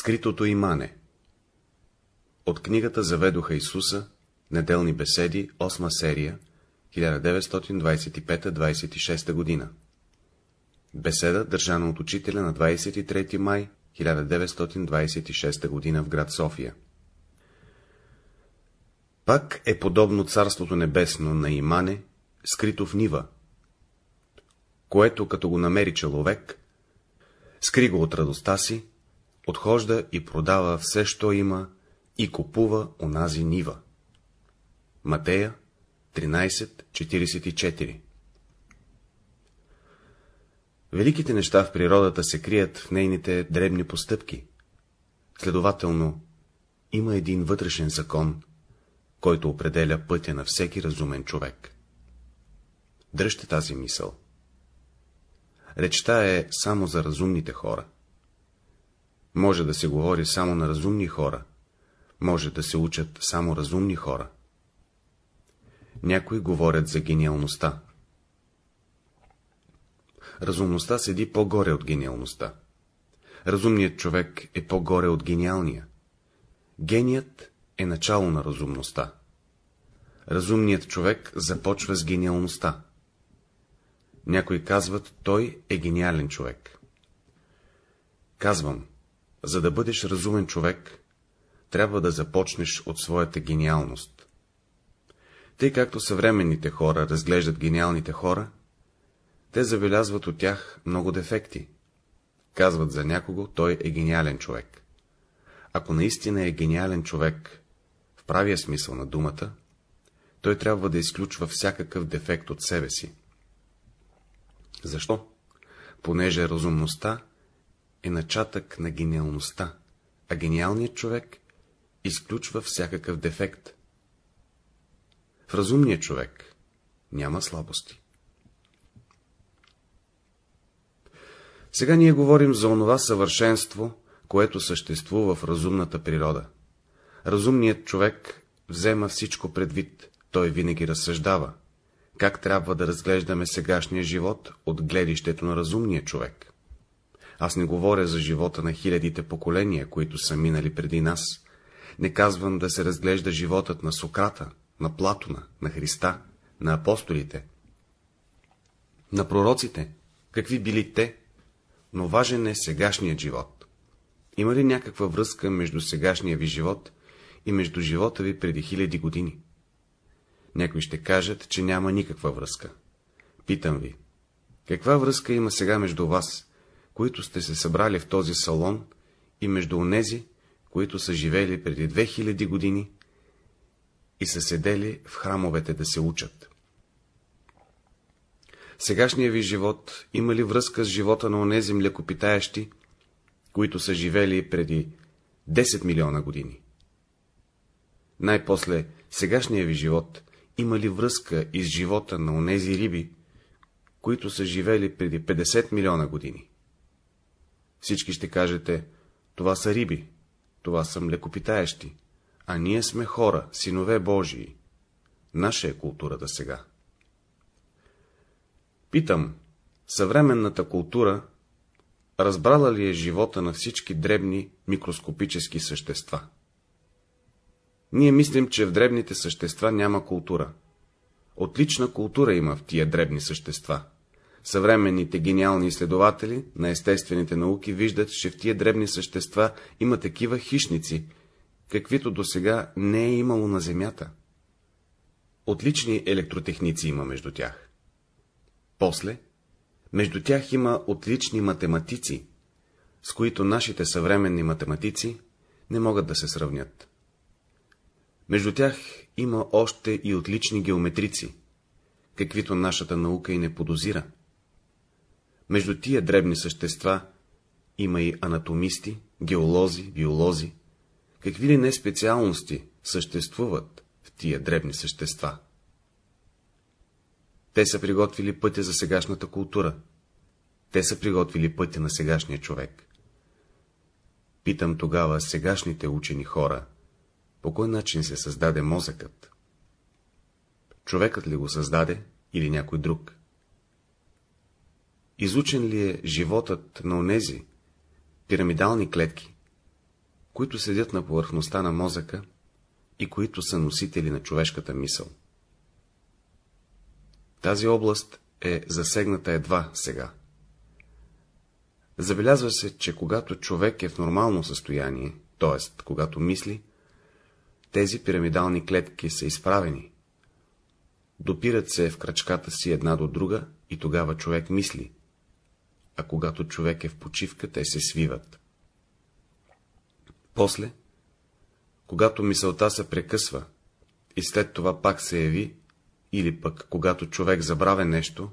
Скритото имане От книгата Заведоха Исуса, Неделни беседи, 8 серия, 1925-26 година. Беседа, държана от учителя на 23 май 1926 година в град София. Пак е подобно Царството Небесно на имане, скрито в нива, което като го намери човек, скри го от радостта си, отхожда и продава все, що има, и купува онази нива. Матея 13.44 Великите неща в природата се крият в нейните дребни постъпки. Следователно, има един вътрешен закон, който определя пътя на всеки разумен човек. Дръжте тази мисъл. Речта е само за разумните хора. Може да се говори само на разумни хора, може да се учат само разумни хора. Някои говорят за гениалността. Разумността седи по-горе от гениалността. Разумният човек е по-горе от гениалния. Геният е начало на разумността. Разумният човек започва с гениалността. Някои казват, той е гениален човек. Казвам, за да бъдеш разумен човек, трябва да започнеш от своята гениалност. Тъй както съвременните хора разглеждат гениалните хора, те забелязват от тях много дефекти. Казват за някого, той е гениален човек. Ако наистина е гениален човек, в правия смисъл на думата, той трябва да изключва всякакъв дефект от себе си. Защо? Понеже разумността е начатък на гениалността, а гениалният човек изключва всякакъв дефект. В разумния човек няма слабости. Сега ние говорим за онова съвършенство, което съществува в разумната природа. Разумният човек взема всичко предвид, той винаги разсъждава, как трябва да разглеждаме сегашния живот от гледището на разумния човек. Аз не говоря за живота на хилядите поколения, които са минали преди нас. Не казвам да се разглежда животът на Сократа, на Платона, на Христа, на апостолите, на пророците, какви били те, но важен е сегашният живот. Има ли някаква връзка между сегашния ви живот и между живота ви преди хиляди години? Някои ще кажат, че няма никаква връзка. Питам ви, каква връзка има сега между вас, които сте се събрали в този салон, и между онези, които са живели преди 2000 години и са седели в храмовете да се учат? Сегашния ви живот има ли връзка с живота на онези млекопитаящи, които са живели преди 10 милиона години? Най-после, сегашния ви живот има ли връзка и с живота на онези риби, които са живели преди 50 милиона години? Всички ще кажете, това са риби, това са млекопитаещи, а ние сме хора, синове Божии. Наша е културата сега. Питам, съвременната култура разбрала ли е живота на всички дребни микроскопически същества? Ние мислим, че в дребните същества няма култура. Отлична култура има в тия дребни същества. Съвременните гениални изследователи на естествените науки виждат, че в тия дребни същества има такива хищници, каквито до сега не е имало на Земята. Отлични електротехници има между тях. После, между тях има отлични математици, с които нашите съвременни математици не могат да се сравнят. Между тях има още и отлични геометрици, каквито нашата наука и не подозира. Между тия дребни същества има и анатомисти, геолози, биолози, какви ли не специалности съществуват в тия дребни същества. Те са приготвили пътя за сегашната култура. Те са приготвили пътя на сегашния човек. Питам тогава сегашните учени хора, по кой начин се създаде мозъкът? Човекът ли го създаде или някой друг? Изучен ли е животът на онези пирамидални клетки, които седят на повърхността на мозъка и които са носители на човешката мисъл. Тази област е засегната едва сега. Забелязва се, че когато човек е в нормално състояние, т.е. когато мисли, тези пирамидални клетки са изправени. Допират се в крачката си една до друга и тогава човек мисли, а когато човек е в почивка, те се свиват. После, когато мисълта се прекъсва и след това пак се яви, или пък когато човек забравя нещо,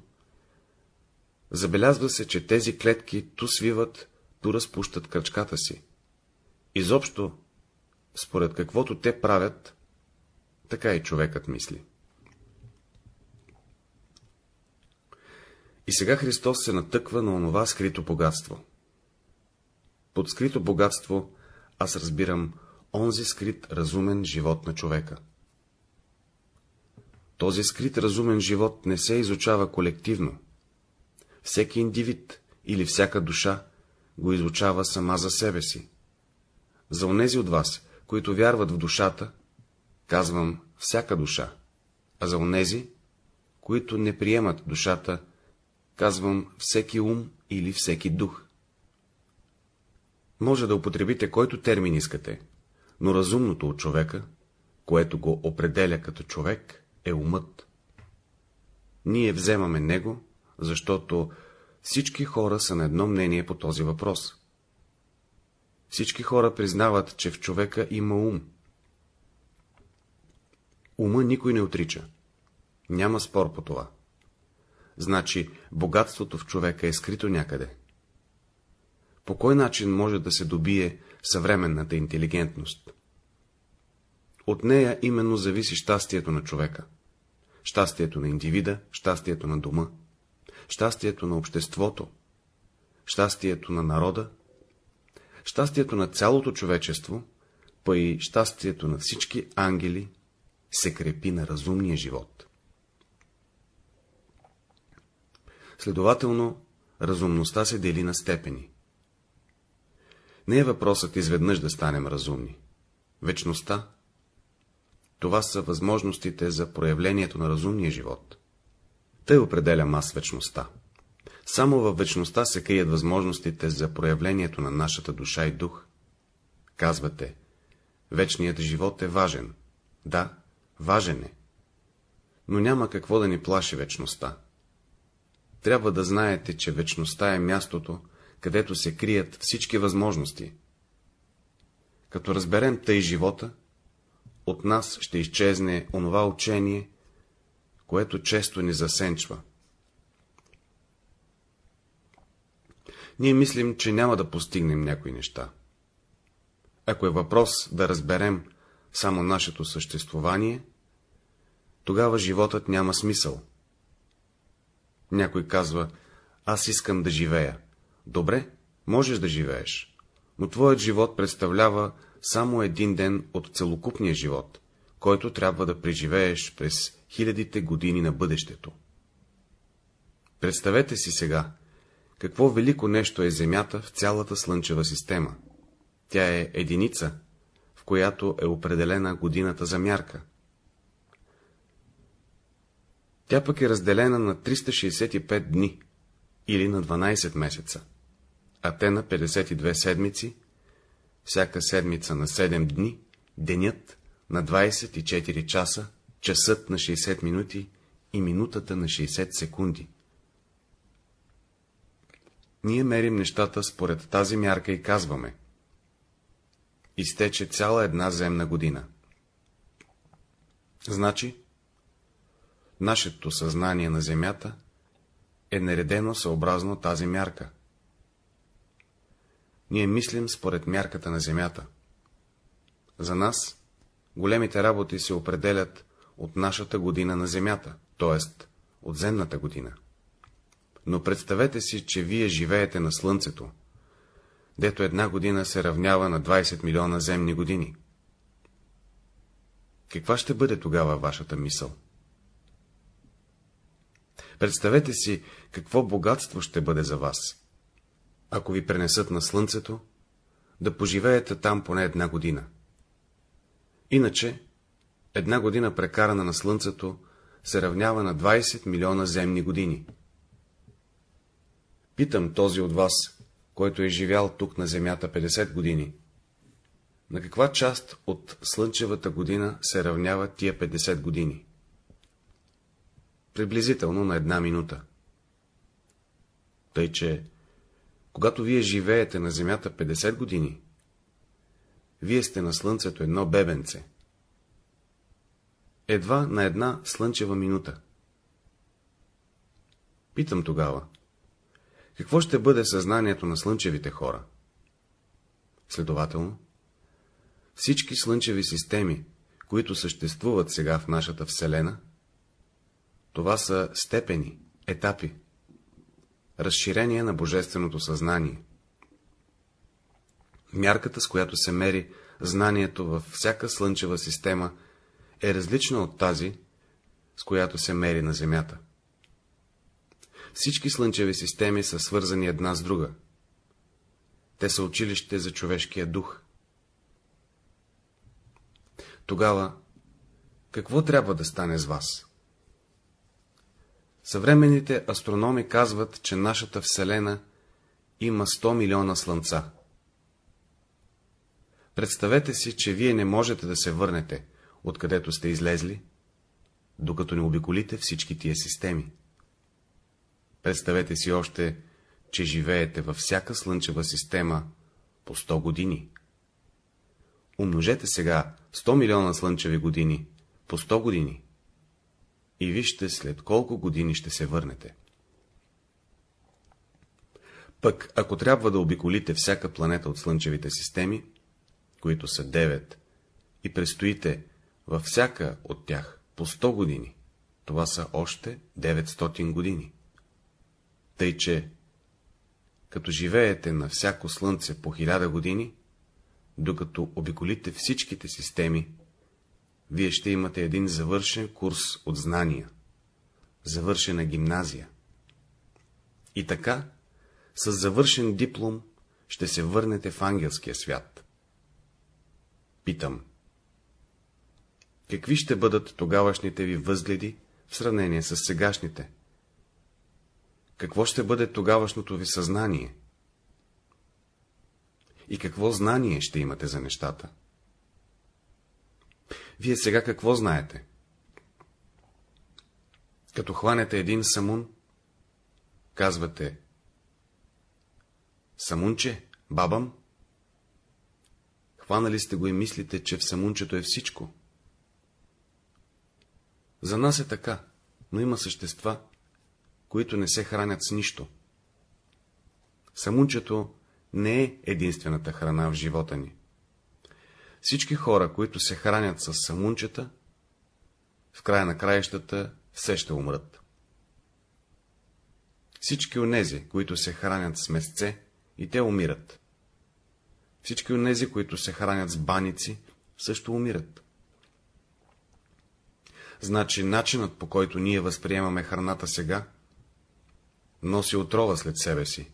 забелязва се, че тези клетки ту свиват, ту разпущат кръчката си. Изобщо, според каквото те правят, така и човекът мисли. И сега Христос се натъква на онова скрито богатство. Под скрито богатство аз разбирам онзи скрит разумен живот на човека. Този скрит разумен живот не се изучава колективно. Всеки индивид или всяка душа го изучава сама за себе си. За онези от вас, които вярват в душата, казвам всяка душа, а за онези, които не приемат душата, казвам всеки ум или всеки дух. Може да употребите който термин искате, но разумното от човека, което го определя като човек, е умът. Ние вземаме него, защото всички хора са на едно мнение по този въпрос. Всички хора признават, че в човека има ум. Ума никой не отрича. Няма спор по това. Значи, богатството в човека е скрито някъде. По кой начин може да се добие съвременната интелигентност? От нея именно зависи щастието на човека. Щастието на индивида, щастието на дома, щастието на обществото, щастието на народа, щастието на цялото човечество, па и щастието на всички ангели се крепи на разумния живот. Следователно, разумността се дели на степени. Не е въпросът изведнъж да станем разумни. Вечността — това са възможностите за проявлението на разумния живот. Тъй определям аз вечността. Само във вечността се крият възможностите за проявлението на нашата душа и дух. Казвате, вечният живот е важен. Да, важен е. Но няма какво да ни плаши вечността. Трябва да знаете, че вечността е мястото, където се крият всички възможности. Като разберем тъй живота, от нас ще изчезне онова учение, което често ни засенчва. Ние мислим, че няма да постигнем някои неща. Ако е въпрос да разберем само нашето съществувание, тогава животът няма смисъл. Някой казва, аз искам да живея. Добре, можеш да живееш, но твоят живот представлява само един ден от целокупния живот, който трябва да преживееш през хилядите години на бъдещето. Представете си сега, какво велико нещо е Земята в цялата Слънчева система. Тя е единица, в която е определена годината за мярка. Тя пък е разделена на 365 дни, или на 12 месеца, а те на 52 седмици, всяка седмица на 7 дни, денят на 24 часа, часът на 60 минути и минутата на 60 секунди. Ние мерим нещата според тази мярка и казваме. Изтече цяла една земна година. Значи, нашето съзнание на Земята е наредено съобразно тази мярка. Ние мислим според мярката на Земята. За нас големите работи се определят от нашата година на Земята, т.е. от земната година. Но представете си, че вие живеете на Слънцето, дето една година се равнява на 20 милиона земни години. Каква ще бъде тогава вашата мисъл? Представете си, какво богатство ще бъде за вас. Ако ви пренесат на Слънцето, да поживеете там поне една година. Иначе, една година прекарана на Слънцето се равнява на 20 милиона земни години. Питам този от вас, който е живял тук на Земята 50 години, на каква част от Слънчевата година се равнява тия 50 години? Приблизително на една минута. Тъй, че, когато вие живеете на Земята 50 години, вие сте на Слънцето едно бебенце. Едва на една слънчева минута. Питам тогава, какво ще бъде съзнанието на слънчевите хора? Следователно, всички слънчеви системи, които съществуват сега в нашата Вселена, това са степени, етапи, разширение на божественото съзнание. Мярката, с която се мери знанието във всяка слънчева система, е различна от тази, с която се мери на Земята. Всички слънчеви системи са свързани една с друга. Те са училище за човешкия дух. Тогава, какво трябва да стане с вас? Съвременните астрономи казват, че нашата Вселена има 100 милиона слънца. Представете си, че вие не можете да се върнете, откъдето сте излезли, докато не обиколите всички тия системи. Представете си още, че живеете във всяка слънчева система по 100 години. Умножете сега 100 милиона слънчеви години по 100 години и вижте след колко години ще се върнете. Пък, ако трябва да обиколите всяка планета от слънчевите системи, които са 9, и престоите във всяка от тях по 100 години, това са още 900 години. Тъй, че, като живеете на всяко слънце по 1000 години, докато обиколите всичките системи, вие ще имате един завършен курс от знания, завършена гимназия. И така, с завършен диплом, ще се върнете в ангелския свят. Питам. Какви ще бъдат тогавашните ви възгледи в сравнение с сегашните? Какво ще бъде тогавашното ви съзнание? И какво знание ще имате за нещата? Вие сега какво знаете? Като хванете един самун, казвате Самунче, бабам? Хванали сте го и мислите, че в самунчето е всичко. За нас е така, но има същества, които не се хранят с нищо. Самунчето не е единствената храна в живота ни. Всички хора, които се хранят с самунчета, в края на краищата все ще умрат. Всички онези, които се хранят с месце, и те умират. Всички онези, които се хранят с баници, също умират. Значи начинът, по който ние възприемаме храната сега, носи отрова след себе си.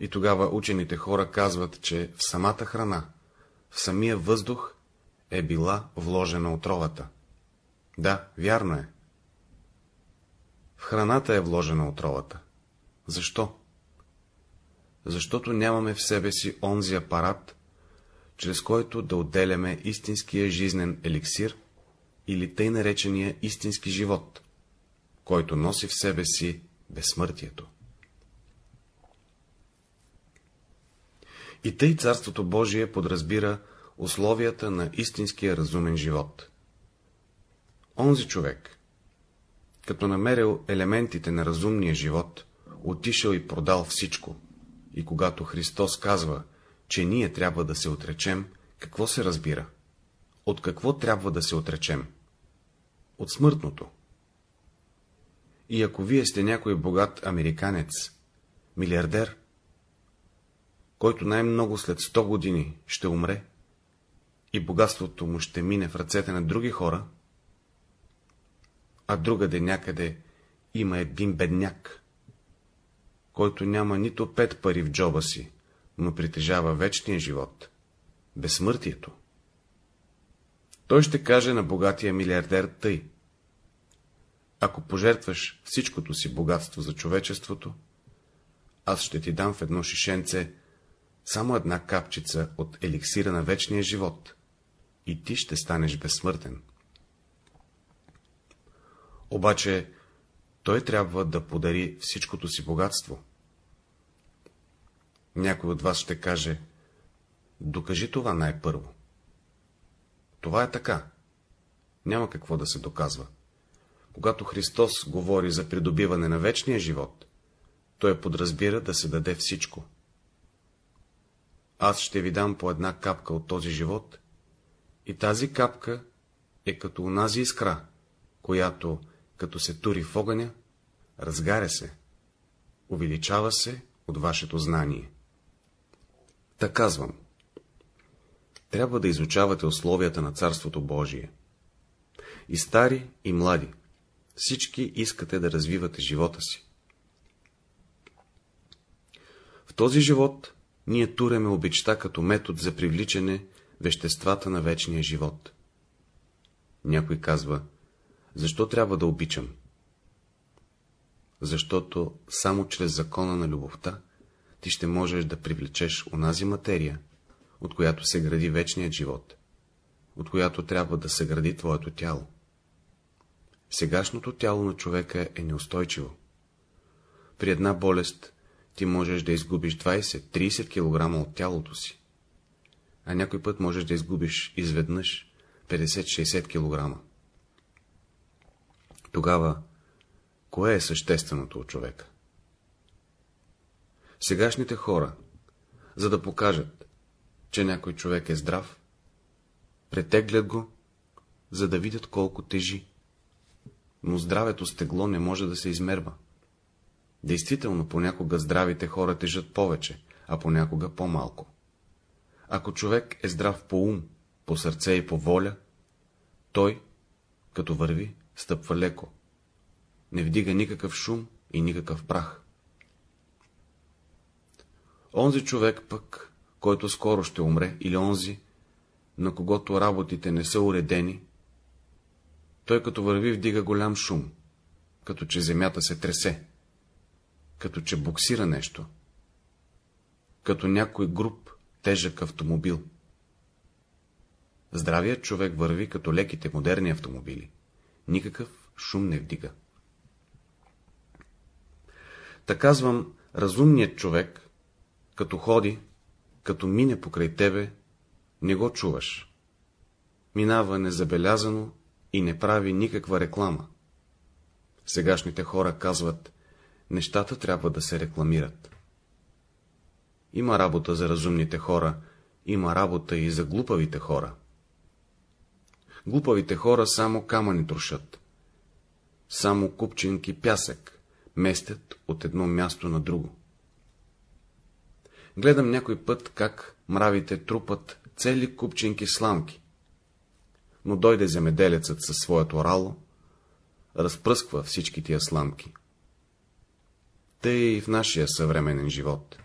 И тогава учените хора казват, че в самата храна, в самия въздух е била вложена отровата. Да, вярно е. В храната е вложена отровата. Защо? Защото нямаме в себе си онзи апарат, чрез който да отделяме истинския жизнен еликсир или тъй наречения истински живот, който носи в себе си безсмъртието. И тъй Царството Божие подразбира условията на истинския разумен живот. Онзи човек, като намерил елементите на разумния живот, отишъл и продал всичко. И когато Христос казва, че ние трябва да се отречем, какво се разбира? От какво трябва да се отречем? От смъртното. И ако вие сте някой богат американец, милиардер, който най-много след 100 години ще умре, и богатството му ще мине в ръцете на други хора, а другаде някъде има един бедняк, който няма нито пет пари в джоба си, но притежава вечния живот, безсмъртието. Той ще каже на богатия милиардер тъй. Ако пожертваш всичкото си богатство за човечеството, аз ще ти дам в едно шишенце само една капчица от еликсира на вечния живот и ти ще станеш безсмъртен. Обаче той трябва да подари всичкото си богатство. Някой от вас ще каже, докажи това най-първо. Това е така. Няма какво да се доказва. Когато Христос говори за придобиване на вечния живот, той подразбира да се даде всичко. Аз ще ви дам по една капка от този живот, и тази капка е като унази искра, която, като се тури в огъня, разгаря се, увеличава се от вашето знание. Та казвам, трябва да изучавате условията на Царството Божие. И стари, и млади, всички искате да развивате живота си. В този живот ние туреме обичта като метод за привличане веществата на вечния живот. Някой казва, защо трябва да обичам? Защото само чрез закона на любовта ти ще можеш да привлечеш онази материя, от която се гради вечният живот, от която трябва да се гради твоето тяло. Сегашното тяло на човека е неустойчиво. При една болест ти можеш да изгубиш 20-30 кг от тялото си, а някой път можеш да изгубиш изведнъж 50-60 кг. Тогава, кое е същественото от човека? Сегашните хора, за да покажат, че някой човек е здрав, претеглят го, за да видят колко тежи. Но здравето с тегло не може да се измерва. Действително, понякога здравите хора тежат повече, а понякога по-малко. Ако човек е здрав по ум, по сърце и по воля, той, като върви, стъпва леко, не вдига никакъв шум и никакъв прах. Онзи човек пък, който скоро ще умре, или онзи, на когото работите не са уредени, той като върви вдига голям шум, като че земята се тресе, като че буксира нещо, като някой груп тежък автомобил. Здравият човек върви като леките модерни автомобили. Никакъв шум не вдига. Та казвам, разумният човек, като ходи, като мине покрай тебе, не го чуваш. Минава незабелязано и не прави никаква реклама. Сегашните хора казват, нещата трябва да се рекламират. Има работа за разумните хора, има работа и за глупавите хора. Глупавите хора само камъни трошат. Само купчинки пясък местят от едно място на друго. Гледам някой път, как мравите трупат цели купчинки сламки. Но дойде земеделецът със своето рало, разпръсква всички тия сламки. Тъй и в нашия съвременен живот.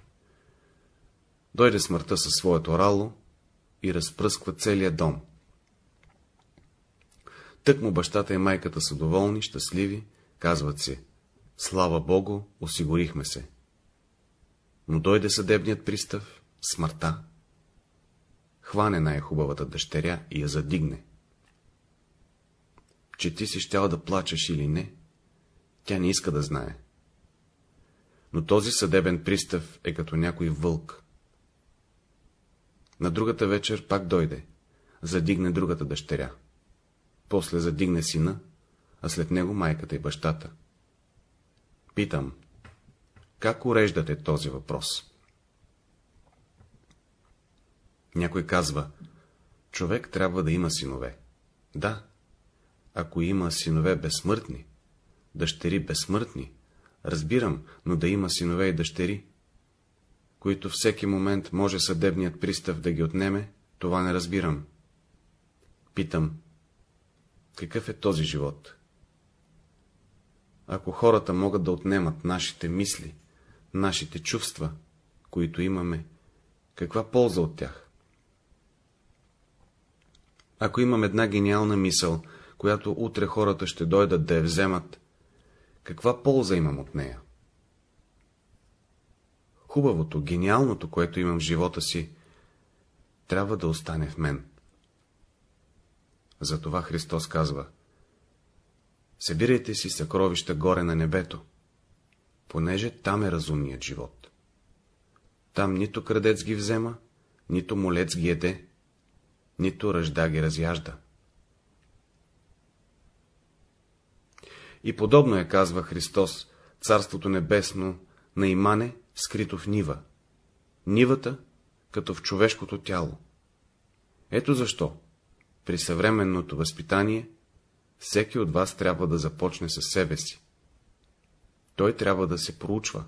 Дойде смъртта със своето рало и разпръсква целия дом. Тък му бащата и майката са доволни, щастливи, казват си, слава Богу, осигурихме се. Но дойде съдебният пристав, смъртта, хване най-хубавата дъщеря и я задигне. Че ти си щял да плачеш или не, тя не иска да знае. Но този съдебен пристав е като някой вълк. На другата вечер пак дойде, задигне другата дъщеря. После задигне сина, а след него майката и бащата. Питам, как уреждате този въпрос? Някой казва, човек трябва да има синове. Да, ако има синове безсмъртни, дъщери безсмъртни, разбирам, но да има синове и дъщери, които всеки момент може съдебният пристав да ги отнеме, това не разбирам. Питам, какъв е този живот? Ако хората могат да отнемат нашите мисли, нашите чувства, които имаме, Каква полза от тях? Ако имам една гениална мисъл, която утре хората ще дойдат да я вземат, каква полза имам от нея? Хубавото, гениалното, което имам в живота си, трябва да остане в мен. Затова Христос казва Събирайте си съкровища горе на небето, понеже там е разумният живот. Там нито крадец ги взема, нито молец ги еде, нито ръжда ги разяжда. И подобно е, казва Христос, Царството Небесно на имане, скрито в нива. Нивата, като в човешкото тяло. Ето защо, при съвременното възпитание, всеки от вас трябва да започне със себе си. Той трябва да се проучва.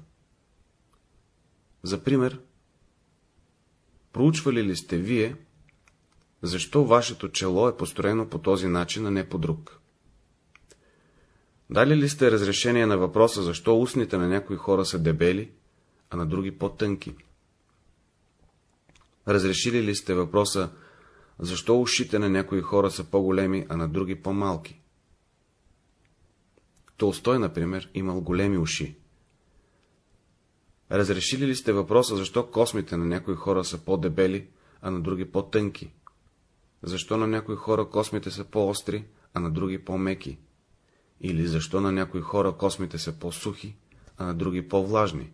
За пример, проучвали ли сте вие, защо вашето чело е построено по този начин, а не по друг? Дали ли сте разрешение на въпроса, защо устните на някои хора са дебели, а на други по-тънки? Разрешили ли сте въпроса, защо ушите на някои хора са по-големи, а на други по-малки? Толстой, например, имал големи уши. Разрешили ли сте въпроса, защо космите на някои хора са по-дебели, а на други по-тънки? Защо на някои хора космите са по-остри, а на други по-меки? Или защо на някои хора космите са по-сухи, а на други по-влажни?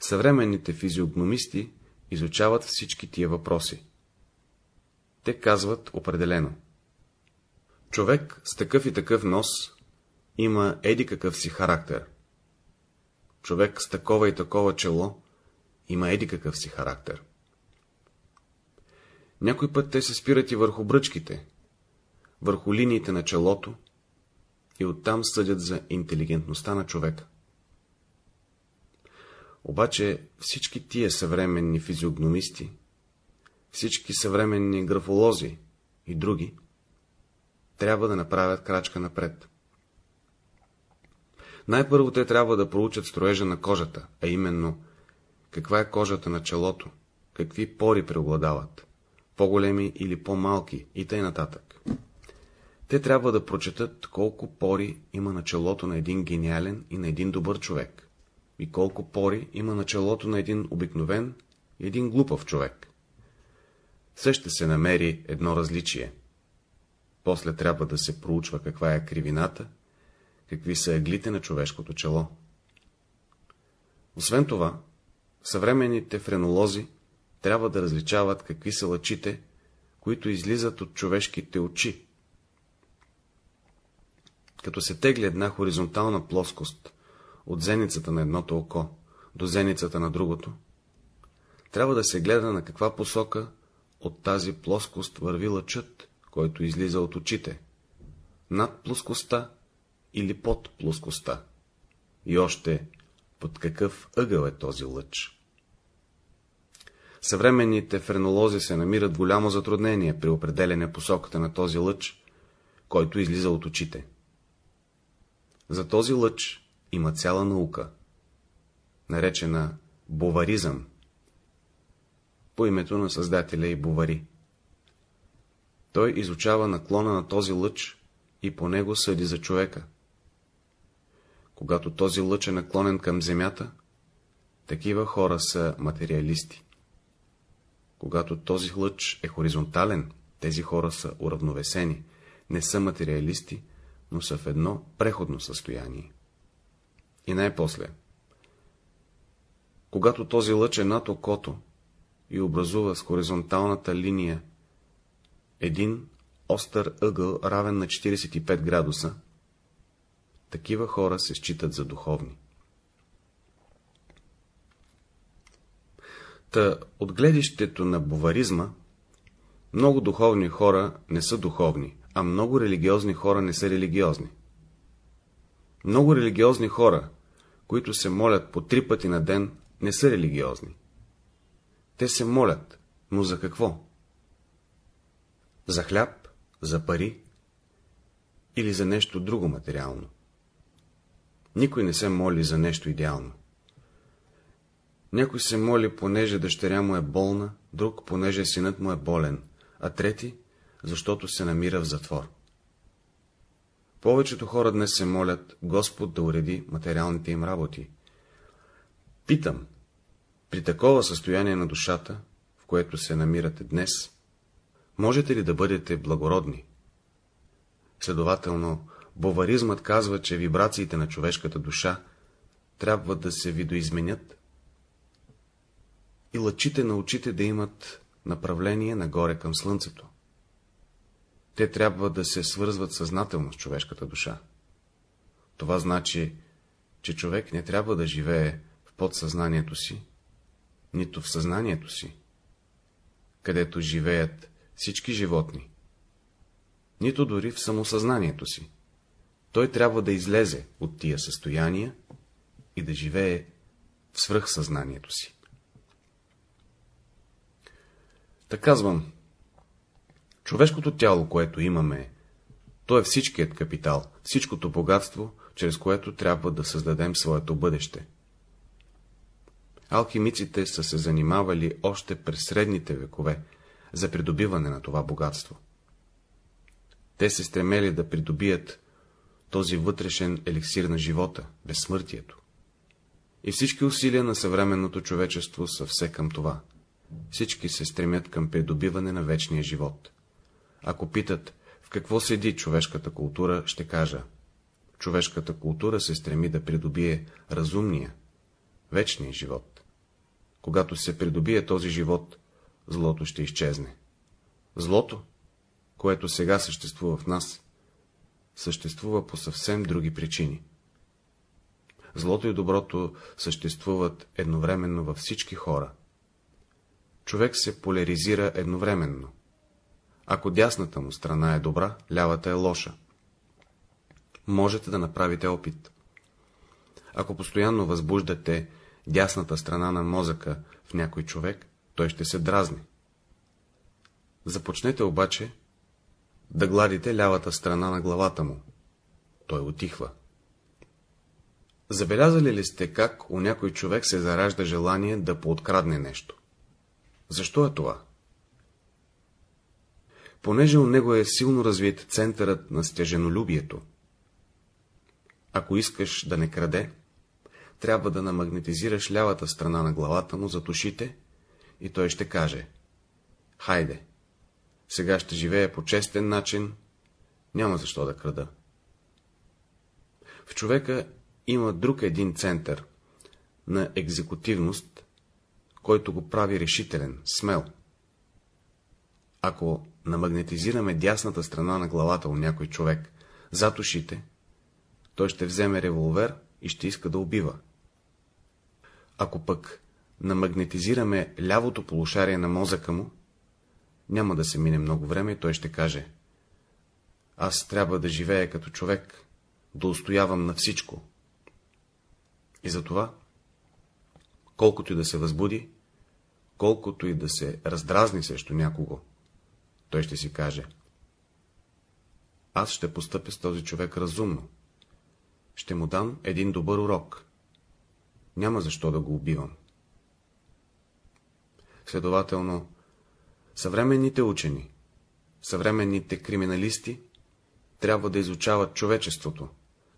Съвременните физиогномисти изучават всички тия въпроси. Те казват определено. Човек с такъв и такъв нос има еди какъв си характер. Човек с такова и такова чело има еди какъв си характер. Някой път те се спират и върху бръчките, върху линиите на челото и оттам съдят за интелигентността на човека. Обаче всички тия съвременни физиогномисти, всички съвременни графолози и други, трябва да направят крачка напред. Най-първо те трябва да проучат строежа на кожата, а именно, каква е кожата на челото, какви пори преобладават, по-големи или по-малки и т.н. Те трябва да прочетат колко пори има на челото на един гениален и на един добър човек, и колко пори има на челото на един обикновен и един глупав човек. Все ще се намери едно различие. После трябва да се проучва каква е кривината, какви са еглите на човешкото чело. Освен това, съвременните френолози трябва да различават какви са лъчите, които излизат от човешките очи. Като се тегли една хоризонтална плоскост от зеницата на едното око до зеницата на другото, трябва да се гледа на каква посока от тази плоскост върви лъчът, който излиза от очите, над плоскостта или под плоскостта, и още под какъв ъгъл е този лъч. Съвременните френолози се намират голямо затруднение при определене посоката на този лъч, който излиза от очите. За този лъч има цяла наука, наречена боваризъм, по името на създателя и бовари. Той изучава наклона на този лъч и по него съди за човека. Когато този лъч е наклонен към земята, такива хора са материалисти. Когато този лъч е хоризонтален, тези хора са уравновесени, не са материалисти, но са в едно преходно състояние. И най-после. Когато този лъч е над окото и образува с хоризонталната линия един остър ъгъл, равен на 45 градуса, такива хора се считат за духовни. Та, от гледището на буваризма, много духовни хора не са духовни, а много религиозни хора не са религиозни. Много религиозни хора, които се молят по три пъти на ден, не са религиозни. Те се молят, но за какво? За хляб, за пари или за нещо друго материално. Никой не се моли за нещо идеално. Някой се моли, понеже дъщеря му е болна, друг, понеже синът му е болен, а трети, защото се намира в затвор. Повечето хора днес се молят Господ да уреди материалните им работи. Питам, при такова състояние на душата, в което се намирате днес, можете ли да бъдете благородни? Следователно, боваризмът казва, че вибрациите на човешката душа трябва да се видоизменят и лъчите на очите да имат направление нагоре към слънцето. Те трябва да се свързват съзнателно с човешката душа. Това значи, че човек не трябва да живее в подсъзнанието си, нито в съзнанието си, където живеят всички животни, нито дори в самосъзнанието си. Той трябва да излезе от тия състояния и да живее в свръхсъзнанието си. Така казвам, човешкото тяло, което имаме, то е всичкият капитал, всичкото богатство, чрез което трябва да създадем своето бъдеще. Алхимиците са се занимавали още през средните векове за придобиване на това богатство. Те се стремели да придобият този вътрешен еликсир на живота, безсмъртието. И всички усилия на съвременното човечество са все към това. Всички се стремят към придобиване на вечния живот. Ако питат, в какво седи човешката култура, ще кажа. Човешката култура се стреми да придобие разумния, вечния живот. Когато се придобие този живот, злото ще изчезне. Злото, което сега съществува в нас, съществува по съвсем други причини. Злото и доброто съществуват едновременно във всички хора. Човек се поляризира едновременно. Ако дясната му страна е добра, лявата е лоша. Можете да направите опит. Ако постоянно възбуждате дясната страна на мозъка в някой човек, той ще се дразни. Започнете обаче да гладите лявата страна на главата му. Той отихва. Забелязали ли сте как у някой човек се заражда желание да пооткрадне нещо? Защо е това? Понеже у него е силно развит центърът на стеженолюбието. Ако искаш да не краде, трябва да намагнетизираш лявата страна на главата му за ушите и той ще каже — Хайде, сега ще живея по честен начин, няма защо да крада. В човека има друг един център на екзекутивност, който го прави решителен, смел. Ако намагнетизираме дясната страна на главата у някой човек зад ушите, той ще вземе револвер и ще иска да убива. Ако пък намагнетизираме лявото полушарие на мозъка му, няма да се мине много време и той ще каже Аз трябва да живея като човек, да устоявам на всичко. И затова, колкото и да се възбуди, колкото и да се раздразни срещу някого, той ще си каже Аз ще постъпя с този човек разумно. Ще му дам един добър урок. Няма защо да го убивам. Следователно, съвременните учени, съвременните криминалисти трябва да изучават човечеството,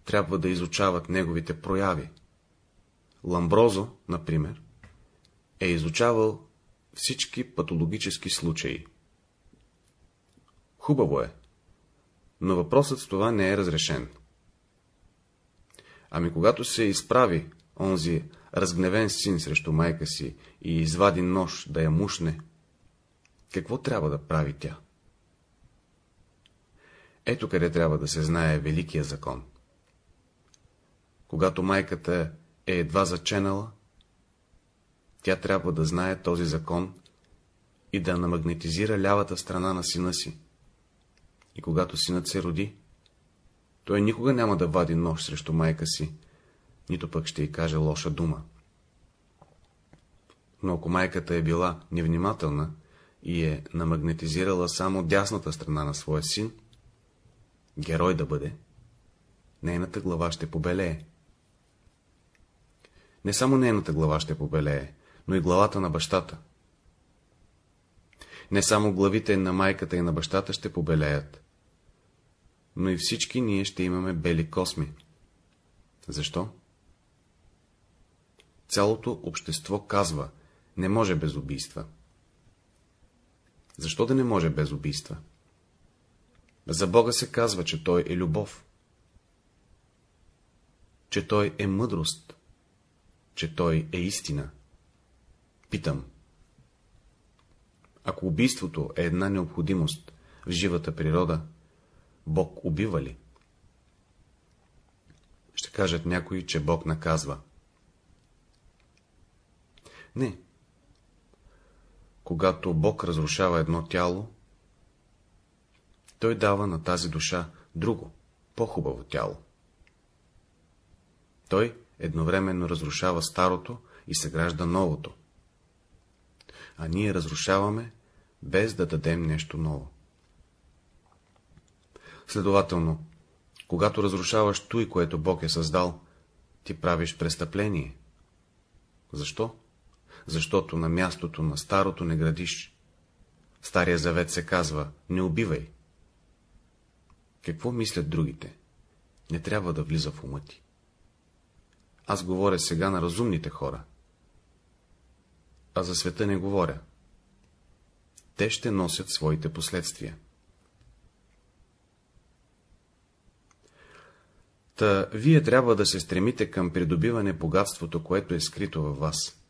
трябва да изучават неговите прояви. Ламброзо, например, е изучавал всички патологически случаи. Хубаво е, но въпросът с това не е разрешен. Ами когато се изправи онзи разгневен син срещу майка си и извади нож да я мушне, какво трябва да прави тя? Ето къде трябва да се знае великия закон. Когато майката е едва заченала, тя трябва да знае този закон и да намагнетизира лявата страна на сина си. И когато синът се роди, той никога няма да вади нож срещу майка си, нито пък ще й каже лоша дума. Но ако майката е била невнимателна и е намагнетизирала само дясната страна на своя син, герой да бъде, нейната глава ще побелее. Не само нейната глава ще побелее, но и главата на бащата. Не само главите на майката и на бащата ще побелеят, но и всички ние ще имаме бели косми. Защо? Цялото общество казва, не може без убийства. Защо да не може без убийства? За Бога се казва, че Той е любов, че Той е мъдрост, че Той е истина. Питам. Ако убийството е една необходимост в живата природа, Бог убива ли? Ще кажат някои, че Бог наказва. Не. Когато Бог разрушава едно тяло, Той дава на тази душа друго, по-хубаво тяло. Той едновременно разрушава старото и съгражда новото. А ние разрушаваме, без да дадем нещо ново. Следователно, когато разрушаваш той, което Бог е създал, ти правиш престъпление. Защо? Защото на мястото на старото не градиш. В Стария завет се казва, не убивай. Какво мислят другите? Не трябва да влиза в ума ти. Аз говоря сега на разумните хора. А за света не говоря. Те ще носят своите последствия. Та вие трябва да се стремите към придобиване богатството, което е скрито във вас.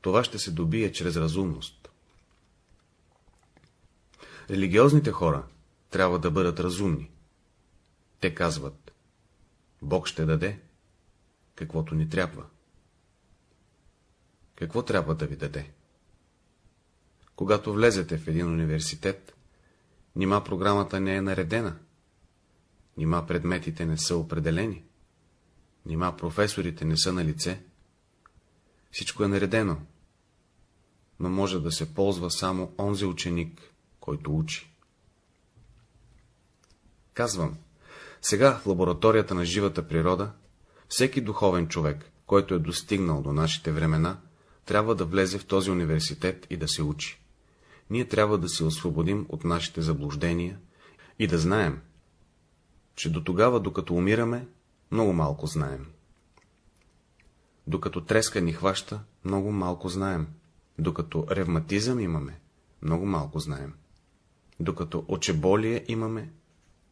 Това ще се добие чрез разумност. Религиозните хора трябва да бъдат разумни. Те казват, Бог ще даде, каквото ни трябва. Какво трябва да ви даде? Когато влезете в един университет, нима програмата не е наредена, нима предметите не са определени, нима професорите не са на лице. Всичко е наредено, но може да се ползва само онзи ученик, който учи. Казвам, сега в лабораторията на живата природа всеки духовен човек, който е достигнал до нашите времена, трябва да влезе в този университет и да се учи. Ние трябва да се освободим от нашите заблуждения и да знаем, че до тогава, докато умираме, много малко знаем. Докато треска ни хваща, много малко знаем. Докато ревматизъм имаме, много малко знаем. Докато очеболие имаме,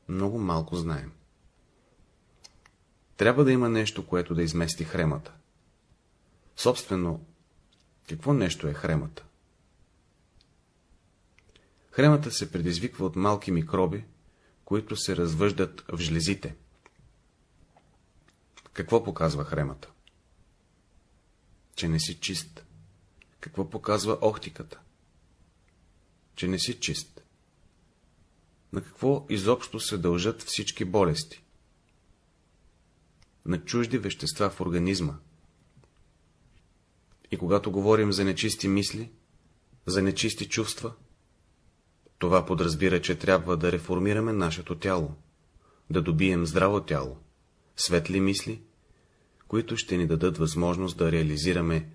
много малко знаем. Трябва да има нещо, което да измести хремата. Собствено, какво нещо е хремата? Хремата се предизвиква от малки микроби, които се развъждат в жлезите. Какво показва хремата? Че не си чист. Какво показва охтиката? Че не си чист. На какво изобщо се дължат всички болести? на чужди вещества в организма. И когато говорим за нечисти мисли, за нечисти чувства, това подразбира, че трябва да реформираме нашето тяло, да добием здраво тяло, светли мисли, които ще ни дадат възможност да реализираме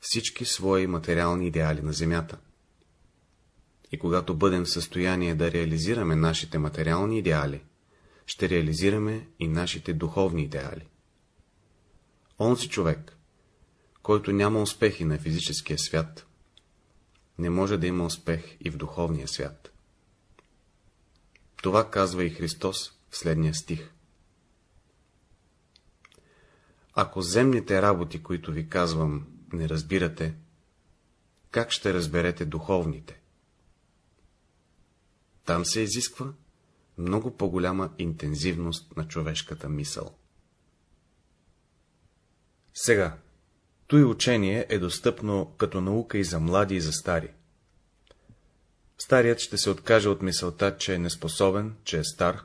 всички свои материални идеали на Земята. И когато бъдем в състояние да реализираме нашите материални идеали, ще реализираме и нашите духовни идеали. Онзи човек, който няма успехи на физическия свят, не може да има успех и в духовния свят. Това казва и Христос в следния стих. Ако земните работи, които ви казвам, не разбирате, как ще разберете духовните? Там се изисква много по-голяма интензивност на човешката мисъл. Сега, той учение е достъпно като наука и за млади и за стари. Старият ще се откаже от мисълта, че е неспособен, че е стар,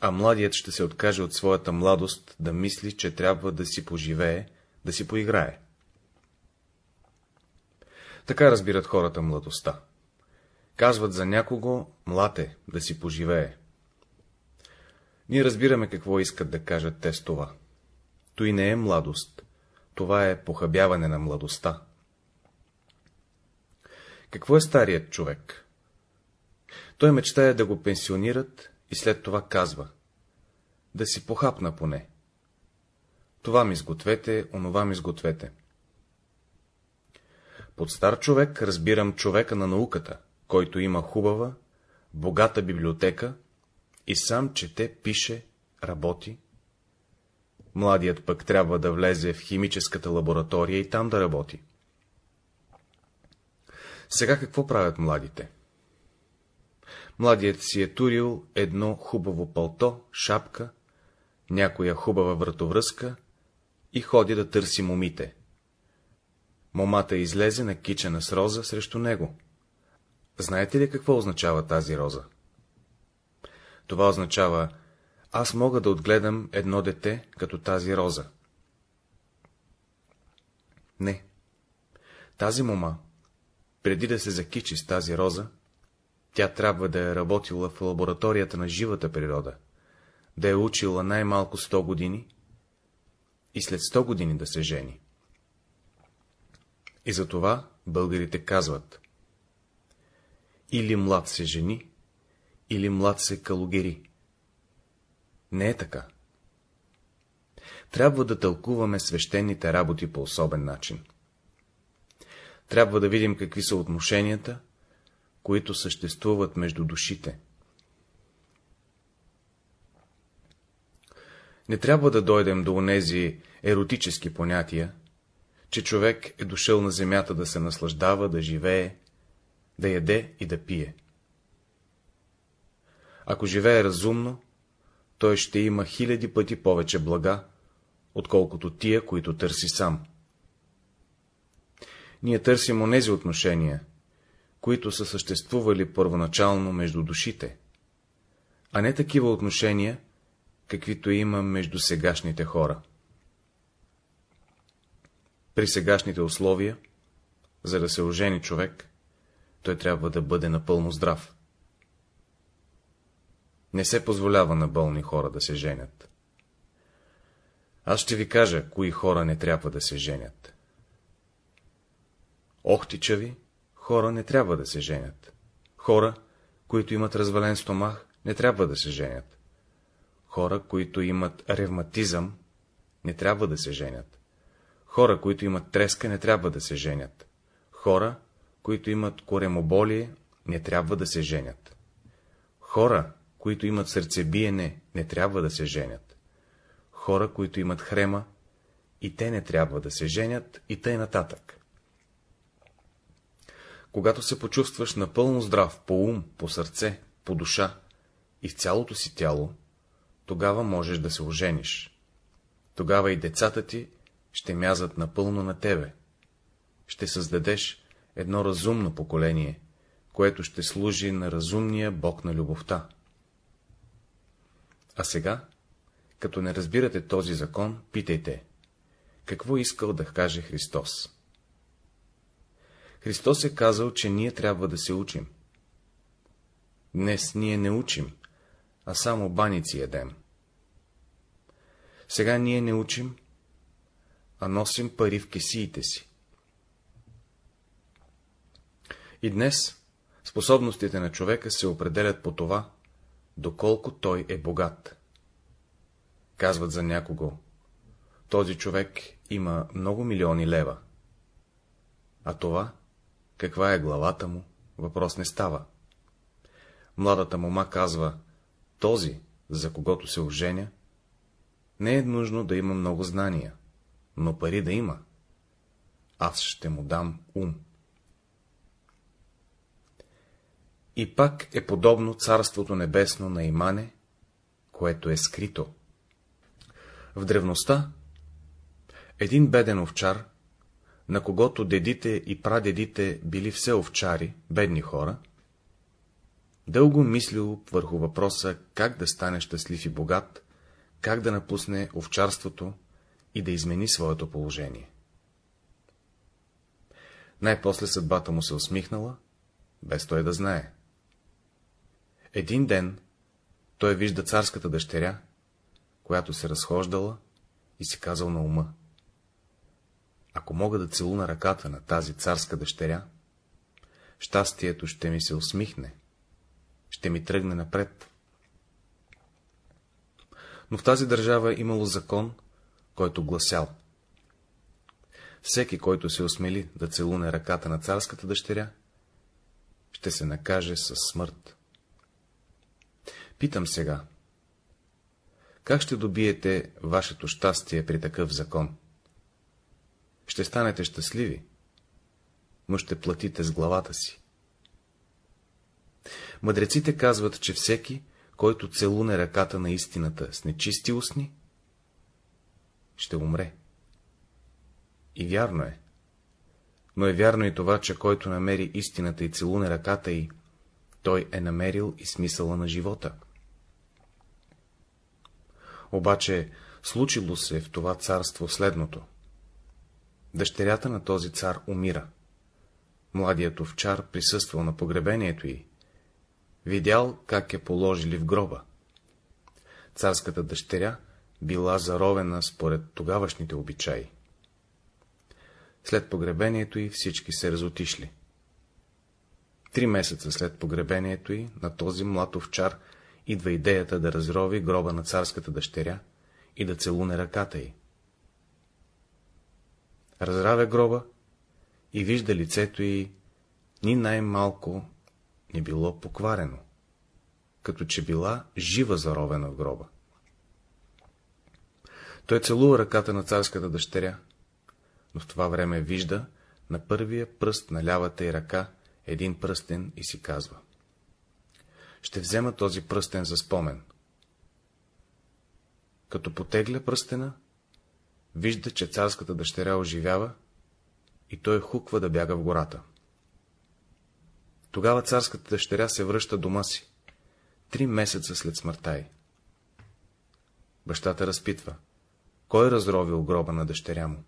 а младият ще се откаже от своята младост да мисли, че трябва да си поживее, да си поиграе. Така разбират хората младостта. Казват за някого, млад да си поживее. Ние разбираме какво искат да кажат те с това. Той не е младост, това е похабяване на младостта. Какво е старият човек? Той мечтае да го пенсионират и след това казва — да си похапна поне. Това ми сгответе, онова ми сгответе. Под стар човек разбирам човека на науката, който има хубава, богата библиотека и сам чете, пише, работи. Младият пък трябва да влезе в химическата лаборатория и там да работи. Сега какво правят младите? Младият си е турил едно хубаво пълто, шапка, някоя хубава вратовръзка и ходи да търси момите. Момата излезе на кичена с роза срещу него. Знаете ли какво означава тази роза? Това означава, аз мога да отгледам едно дете, като тази роза. Не. Тази мома, преди да се закичи с тази роза, тя трябва да е работила в лабораторията на живата природа, да е учила най-малко 100 години и след 100 години да се жени. И затова българите казват или млад се жени, или млад се калогери. Не е така. Трябва да тълкуваме свещените работи по особен начин. Трябва да видим какви са отношенията, които съществуват между душите. Не трябва да дойдем до онези еротически понятия, че човек е дошъл на земята да се наслаждава, да живее, да яде и да пие. Ако живее разумно, той ще има хиляди пъти повече блага, отколкото тия, които търси сам. Ние търсим онези отношения, които са съществували първоначално между душите, а не такива отношения, каквито има между сегашните хора. При сегашните условия, за да се ожени човек, той трябва да бъде напълно здрав. Не се позволява на болни хора да се женят. Аз ще ви кажа, кои хора не трябва да се женят. Охтичави хора не трябва да се женят. Хора, които имат развален стомах, не трябва да се женят. Хора, които имат ревматизъм, не трябва да се женят. Хора, които имат треска, не трябва да се женят. Хора, които имат коремоболие, не трябва да се женят. Хора, които имат сърцебиене, не трябва да се женят. Хора, които имат хрема, и те не трябва да се женят, и тъй нататък. Когато се почувстваш напълно здрав по ум, по сърце, по душа и в цялото си тяло, тогава можеш да се ожениш. Тогава и децата ти ще мязат напълно на тебе. Ще създадеш едно разумно поколение, което ще служи на разумния бог на любовта. А сега, като не разбирате този закон, питайте, какво искал да каже Христос? Христос е казал, че ние трябва да се учим. Днес ние не учим, а само баници едем. Сега ние не учим, а носим пари в кесиите си. И днес способностите на човека се определят по това, доколко той е богат. Казват за някого, този човек има много милиони лева. А това, каква е главата му, въпрос не става. Младата мома казва, този, за когото се оженя, не е нужно да има много знания, но пари да има. Аз ще му дам ум. И пак е подобно Царството Небесно на Имане, което е скрито. В древността един беден овчар, на когото дедите и прадедите били все овчари, бедни хора, дълго мислил върху въпроса как да стане щастлив и богат, как да напусне овчарството и да измени своето положение. Най-после съдбата му се усмихнала, без той да знае. Един ден той вижда царската дъщеря, която се разхождала и си казал на ума. Ако мога да целуна ръката на тази царска дъщеря, щастието ще ми се усмихне, ще ми тръгне напред. Но в тази държава имало закон, който гласял. Всеки, който се осмели да целуне ръката на царската дъщеря, ще се накаже със смърт. Питам сега, как ще добиете вашето щастие при такъв закон? Ще станете щастливи, но ще платите с главата си. Мъдреците казват, че всеки, който целуне ръката на истината с нечисти устни, ще умре. И вярно е. Но е вярно и това, че който намери истината и целуне ръката й, той е намерил и смисъла на живота. Обаче случило се в това царство следното. Дъщерята на този цар умира. Младият овчар присъствал на погребението й. Видял, как е положили в гроба. Царската дъщеря била заровена според тогавашните обичаи. След погребението й всички се разотишли. Три месеца след погребението й на този млад овчар идва идеята да разрови гроба на царската дъщеря и да целуне ръката й. Разравя гроба и вижда лицето й ни най-малко не било покварено, като че била жива заровена в гроба. Той целува ръката на царската дъщеря, но в това време вижда на първия пръст на лявата й ръка един пръстен и си казва. Ще взема този пръстен за спомен. Като потегля пръстена, вижда, че царската дъщеря оживява и той хуква да бяга в гората. Тогава царската дъщеря се връща дома си, три месеца след смъртта й. Бащата разпитва, кой разровил гроба на дъщеря му?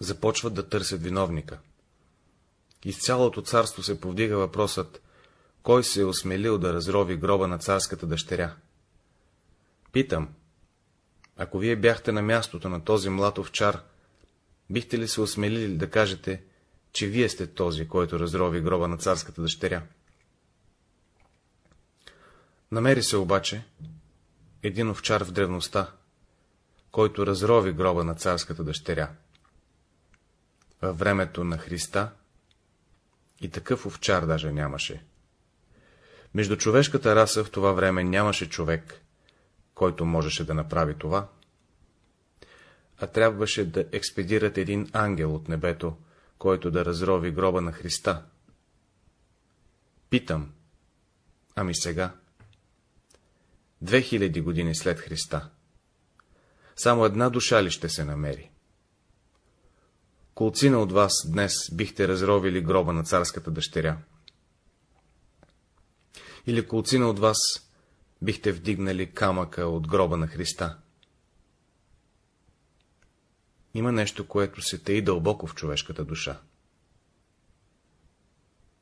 Започват да търсят виновника. Из цялото царство се повдига въпросът, кой се е осмелил да разрови гроба на царската дъщеря. Питам, ако вие бяхте на мястото на този млад овчар, бихте ли се осмелили да кажете, че вие сте този, който разрови гроба на царската дъщеря? Намери се обаче един овчар в древността, който разрови гроба на царската дъщеря. Във времето на Христа и такъв овчар даже нямаше. Между човешката раса в това време нямаше човек, който можеше да направи това, а трябваше да експедират един ангел от небето, който да разрови гроба на Христа. Питам, ами сега? Две хиляди години след Христа. Само една душа ли ще се намери? Колцина от вас днес бихте разровили гроба на царската дъщеря. Или колцина от вас бихте вдигнали камъка от гроба на Христа. Има нещо, което се таи дълбоко в човешката душа.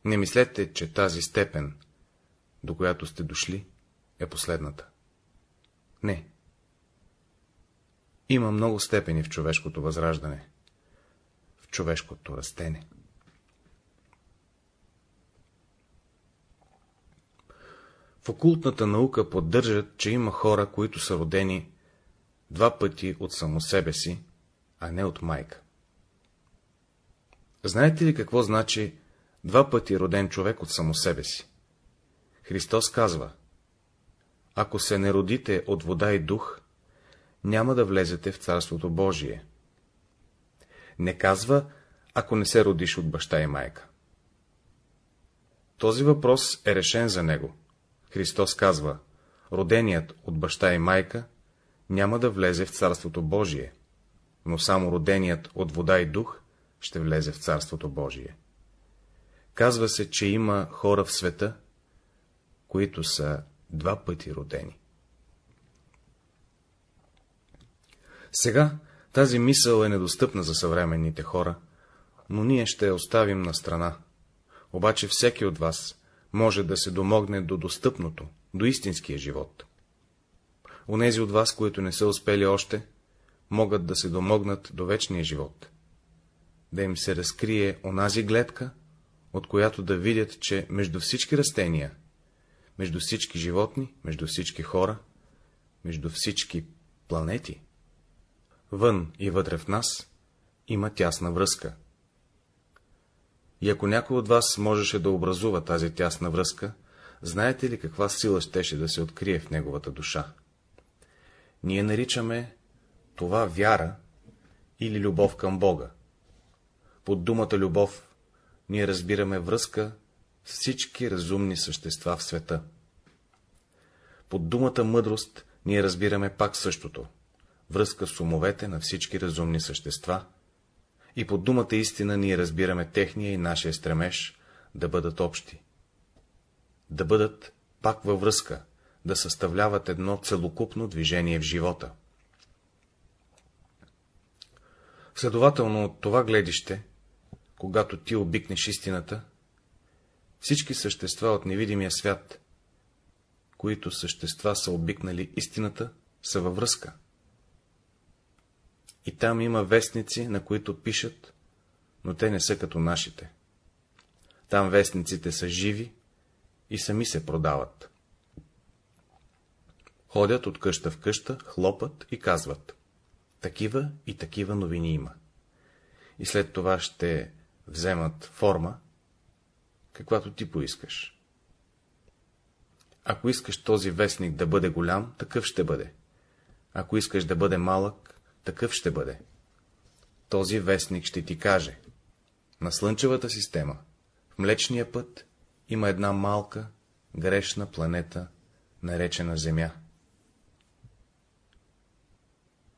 Не мислете, че тази степен, до която сте дошли, е последната. Не. Има много степени в човешкото възраждане, в човешкото растене. В окултната наука поддържат, че има хора, които са родени два пъти от само себе си, а не от майка. Знаете ли какво значи два пъти роден човек от само себе си? Христос казва, ако се не родите от вода и дух, няма да влезете в Царството Божие. Не казва, ако не се родиш от баща и майка. Този въпрос е решен за него. Христос казва, роденият от баща и майка няма да влезе в Царството Божие, но само роденият от вода и дух ще влезе в Царството Божие. Казва се, че има хора в света, които са два пъти родени. Сега тази мисъл е недостъпна за съвременните хора, но ние ще я оставим на страна. Обаче всеки от вас може да се домогне до достъпното, до истинския живот. Онези от вас, които не са успели още, могат да се домогнат до вечния живот, да им се разкрие онази гледка, от която да видят, че между всички растения, между всички животни, между всички хора, между всички планети, вън и вътре в нас, има тясна връзка. И ако някой от вас можеше да образува тази тясна връзка, знаете ли каква сила щеше да се открие в неговата душа? Ние наричаме това вяра или любов към Бога. Под думата любов ние разбираме връзка с всички разумни същества в света. Под думата мъдрост ние разбираме пак същото — връзка с умовете на всички разумни същества, и под думата истина ние разбираме техния и нашия стремеж да бъдат общи. Да бъдат пак във връзка, да съставляват едно целокупно движение в живота. Следователно от това гледище, когато ти обикнеш истината, всички същества от невидимия свят, които същества са обикнали истината, са във връзка. И там има вестници, на които пишат, но те не са като нашите. Там вестниците са живи и сами се продават. Ходят от къща в къща, хлопат и казват. Такива и такива новини има. И след това ще вземат форма, каквато ти поискаш. Ако искаш този вестник да бъде голям, такъв ще бъде. Ако искаш да бъде малък, такъв ще бъде. Този вестник ще ти каже. На Слънчевата система, в Млечния път, има една малка, грешна планета, наречена Земя,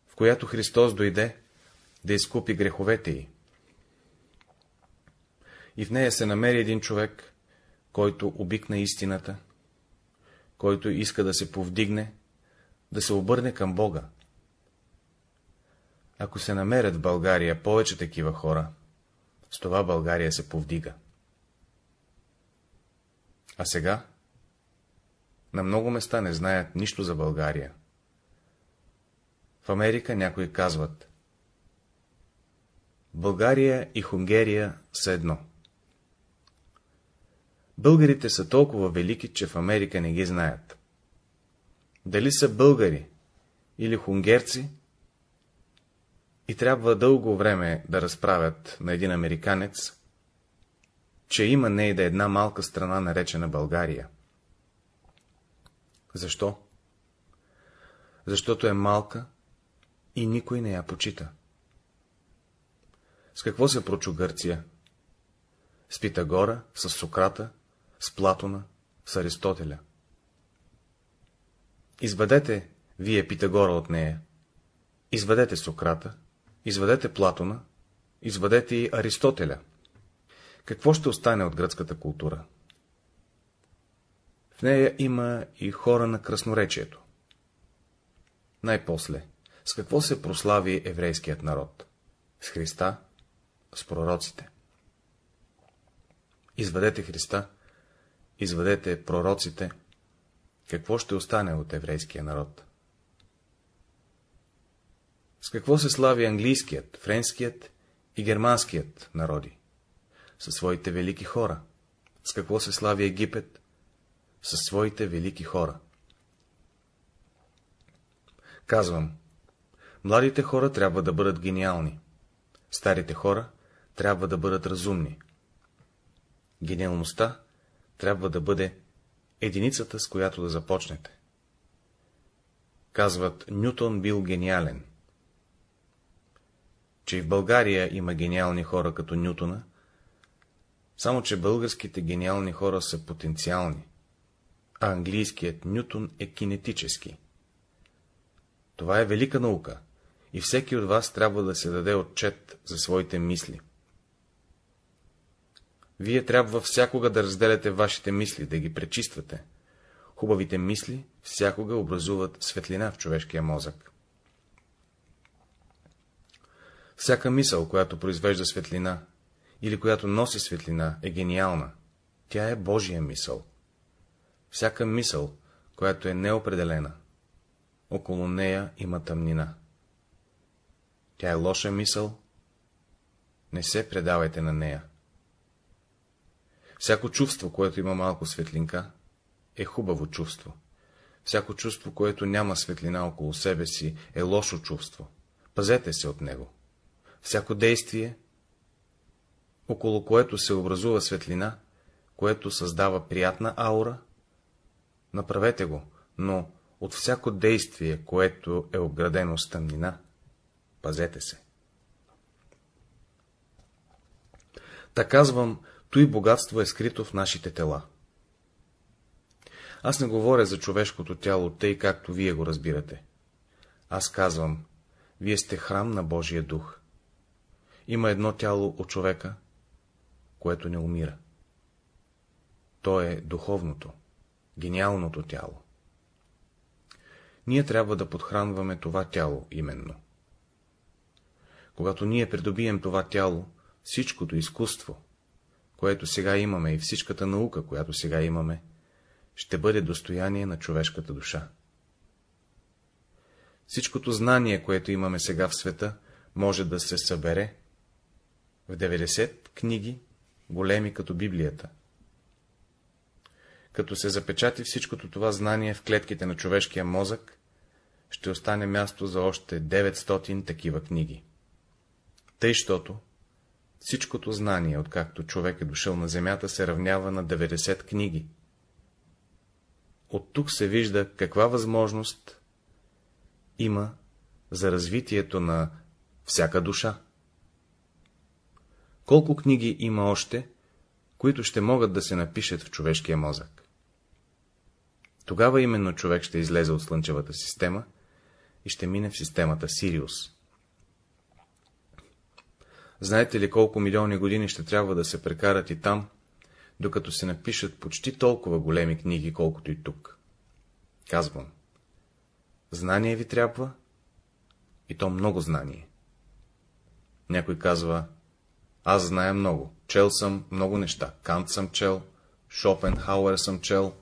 в която Христос дойде да изкупи греховете й. И в нея се намери един човек, който обикна истината, който иска да се повдигне, да се обърне към Бога. Ако се намерят в България повече такива хора, с това България се повдига. А сега? На много места не знаят нищо за България. В Америка някои казват. България и Хунгерия са едно. Българите са толкова велики, че в Америка не ги знаят. Дали са българи или хунгерци, и трябва дълго време да разправят на един американец, че има не и да една малка страна, наречена България. Защо? Защото е малка и никой не я почита. С какво се прочу Гърция? С Питагора, с Сократа, с Платона, с Аристотеля. Изведете вие Питагора от нея, изведете Сократа, изведете Платона, изведете и Аристотеля. Какво ще остане от гръцката култура? В нея има и хора на красноречието. Най-после, с какво се прослави еврейският народ? С Христа, с пророците. Изведете Христа, изведете пророците, какво ще остане от еврейския народ? С какво се слави английският, френският и германският народи? Със своите велики хора. С какво се слави Египет? Със своите велики хора. Казвам, младите хора трябва да бъдат гениални, старите хора трябва да бъдат разумни. Гениалността трябва да бъде единицата, с която да започнете. Казват, Нютон бил гениален. Че и в България има гениални хора като Нютона, само че българските гениални хора са потенциални, а английският Нютон е кинетически. Това е велика наука, и всеки от вас трябва да се даде отчет за своите мисли. Вие трябва всякога да разделяте вашите мисли, да ги пречиствате. Хубавите мисли всякога образуват светлина в човешкия мозък. Всяка мисъл, която произвежда светлина, или която носи светлина, е гениална. Тя е Божия мисъл. Всяка мисъл, която е неопределена, около нея има тъмнина. Тя е лоша мисъл, не се предавайте на нея. Всяко чувство, което има малко светлинка, е хубаво чувство. Всяко чувство, което няма светлина около себе си, е лошо чувство. Пазете се от него. Всяко действие, около което се образува светлина, което създава приятна аура, направете го, но от всяко действие, което е обградено с тъмнина, пазете се. Та казвам, той богатство е скрито в нашите тела. Аз не говоря за човешкото тяло, тъй както вие го разбирате. Аз казвам, вие сте храм на Божия дух. Има едно тяло от човека, което не умира. То е духовното, гениалното тяло. Ние трябва да подхранваме това тяло именно. Когато ние придобием това тяло, всичкото изкуство, което сега имаме и всичката наука, която сега имаме, ще бъде достояние на човешката душа. Всичкото знание, което имаме сега в света, може да се събере в 90 книги, големи като Библията. Като се запечати всичкото това знание в клетките на човешкия мозък, ще остане място за още 900 такива книги. Тъй, щото всичкото знание, откакто човек е дошъл на земята, се равнява на 90 книги. От тук се вижда каква възможност има за развитието на всяка душа. Колко книги има още, които ще могат да се напишат в човешкия мозък. Тогава именно човек ще излезе от Слънчевата система и ще мине в системата Сириус. Знаете ли колко милиони години ще трябва да се прекарат и там, докато се напишат почти толкова големи книги, колкото и тук? Казвам. Знание ви трябва, и то много знание. Някой казва, аз зная много, чел съм много неща, Кант съм чел, Шопенхауер съм чел,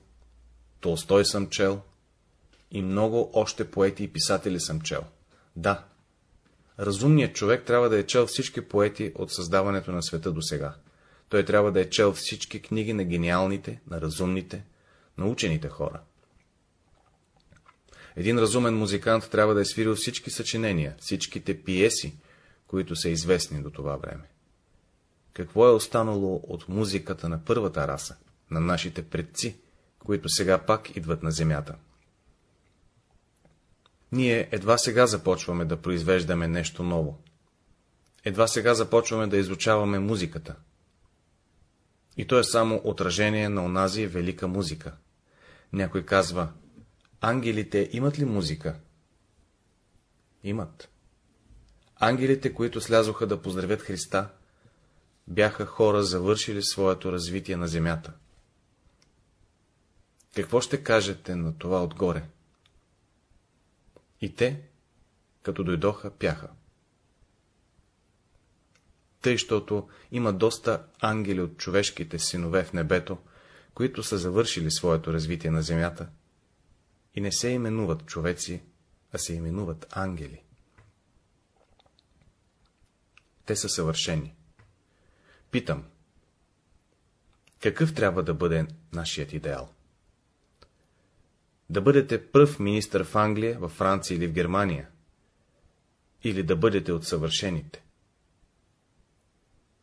Толстой съм чел и много още поети и писатели съм чел. Да, разумният човек трябва да е чел всички поети от създаването на света до сега. Той трябва да е чел всички книги на гениалните, на разумните, на учените хора. Един разумен музикант трябва да е свирил всички съчинения, всичките пиеси, които са известни до това време. Какво е останало от музиката на първата раса, на нашите предци, които сега пак идват на земята? Ние едва сега започваме да произвеждаме нещо ново. Едва сега започваме да изучаваме музиката. И то е само отражение на онази велика музика. Някой казва, ангелите имат ли музика? Имат. Ангелите, които слязоха да поздравят Христа, бяха хора, завършили своето развитие на земята. Какво ще кажете на това отгоре? И те, като дойдоха, пяха. Тъй, щото има доста ангели от човешките синове в небето, които са завършили своето развитие на земята и не се именуват човеци, а се именуват ангели. Те са съвършени. Питам, какъв трябва да бъде нашият идеал? Да бъдете пръв министър в Англия, във Франция или в Германия? Или да бъдете от съвършените?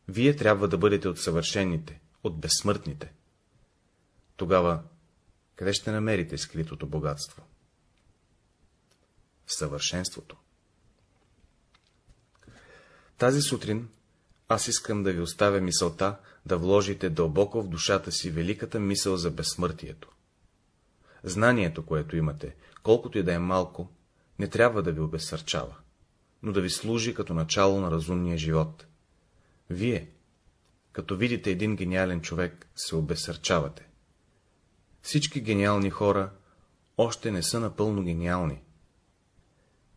Вие трябва да бъдете от съвършените, от безсмъртните. Тогава, къде ще намерите скритото богатство? В съвършенството. Тази сутрин аз искам да ви оставя мисълта да вложите дълбоко в душата си великата мисъл за безсмъртието. Знанието, което имате, колкото и да е малко, не трябва да ви обесърчава, но да ви служи като начало на разумния живот. Вие, като видите един гениален човек, се обесърчавате. Всички гениални хора още не са напълно гениални.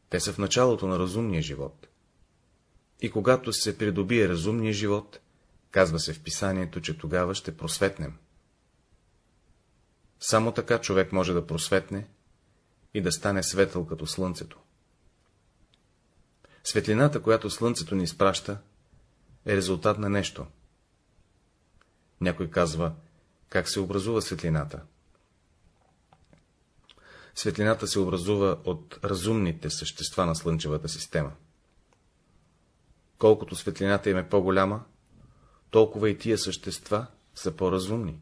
Те са в началото на разумния живот. И когато се придобие разумния живот, казва се в писанието, че тогава ще просветнем. Само така човек може да просветне и да стане светъл като слънцето. Светлината, която слънцето ни изпраща, е резултат на нещо. Някой казва, как се образува светлината. Светлината се образува от разумните същества на Слънчевата система. Колкото светлината им е по-голяма, толкова и тия същества са по-разумни.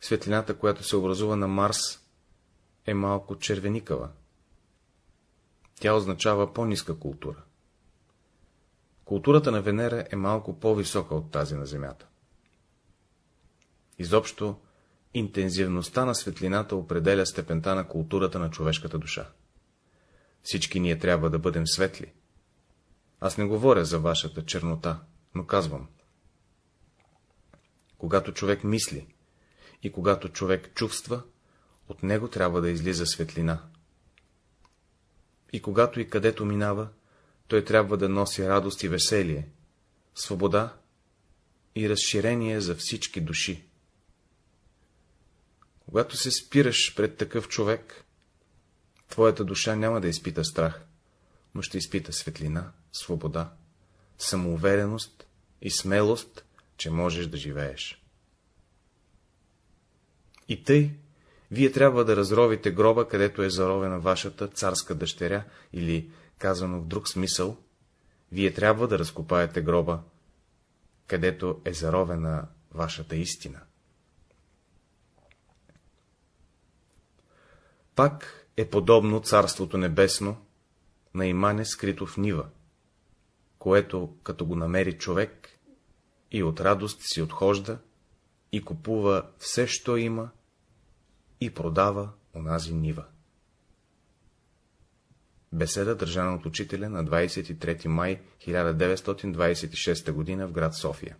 Светлината, която се образува на Марс, е малко червеникава. Тя означава по-ниска култура. Културата на Венера е малко по-висока от тази на Земята. Изобщо, интензивността на светлината определя степента на културата на човешката душа. Всички ние трябва да бъдем светли. Аз не говоря за вашата чернота, но казвам. Когато човек мисли и когато човек чувства, от него трябва да излиза светлина. И когато и където минава, той трябва да носи радост и веселие, свобода и разширение за всички души. Когато се спираш пред такъв човек, твоята душа няма да изпита страх, но ще изпита светлина, свобода, самоувереност и смелост, че можеш да живееш. И тъй, вие трябва да разровите гроба, където е заровена вашата царска дъщеря, или, казано в друг смисъл, вие трябва да разкопаете гроба, където е заровена вашата истина. Пак е подобно Царството Небесно на имане скрито в нива, което, като го намери човек, и от радост си отхожда, и купува все, що има, и продава онази нива. Беседа, държана от учителя на 23 май 1926 г. в град София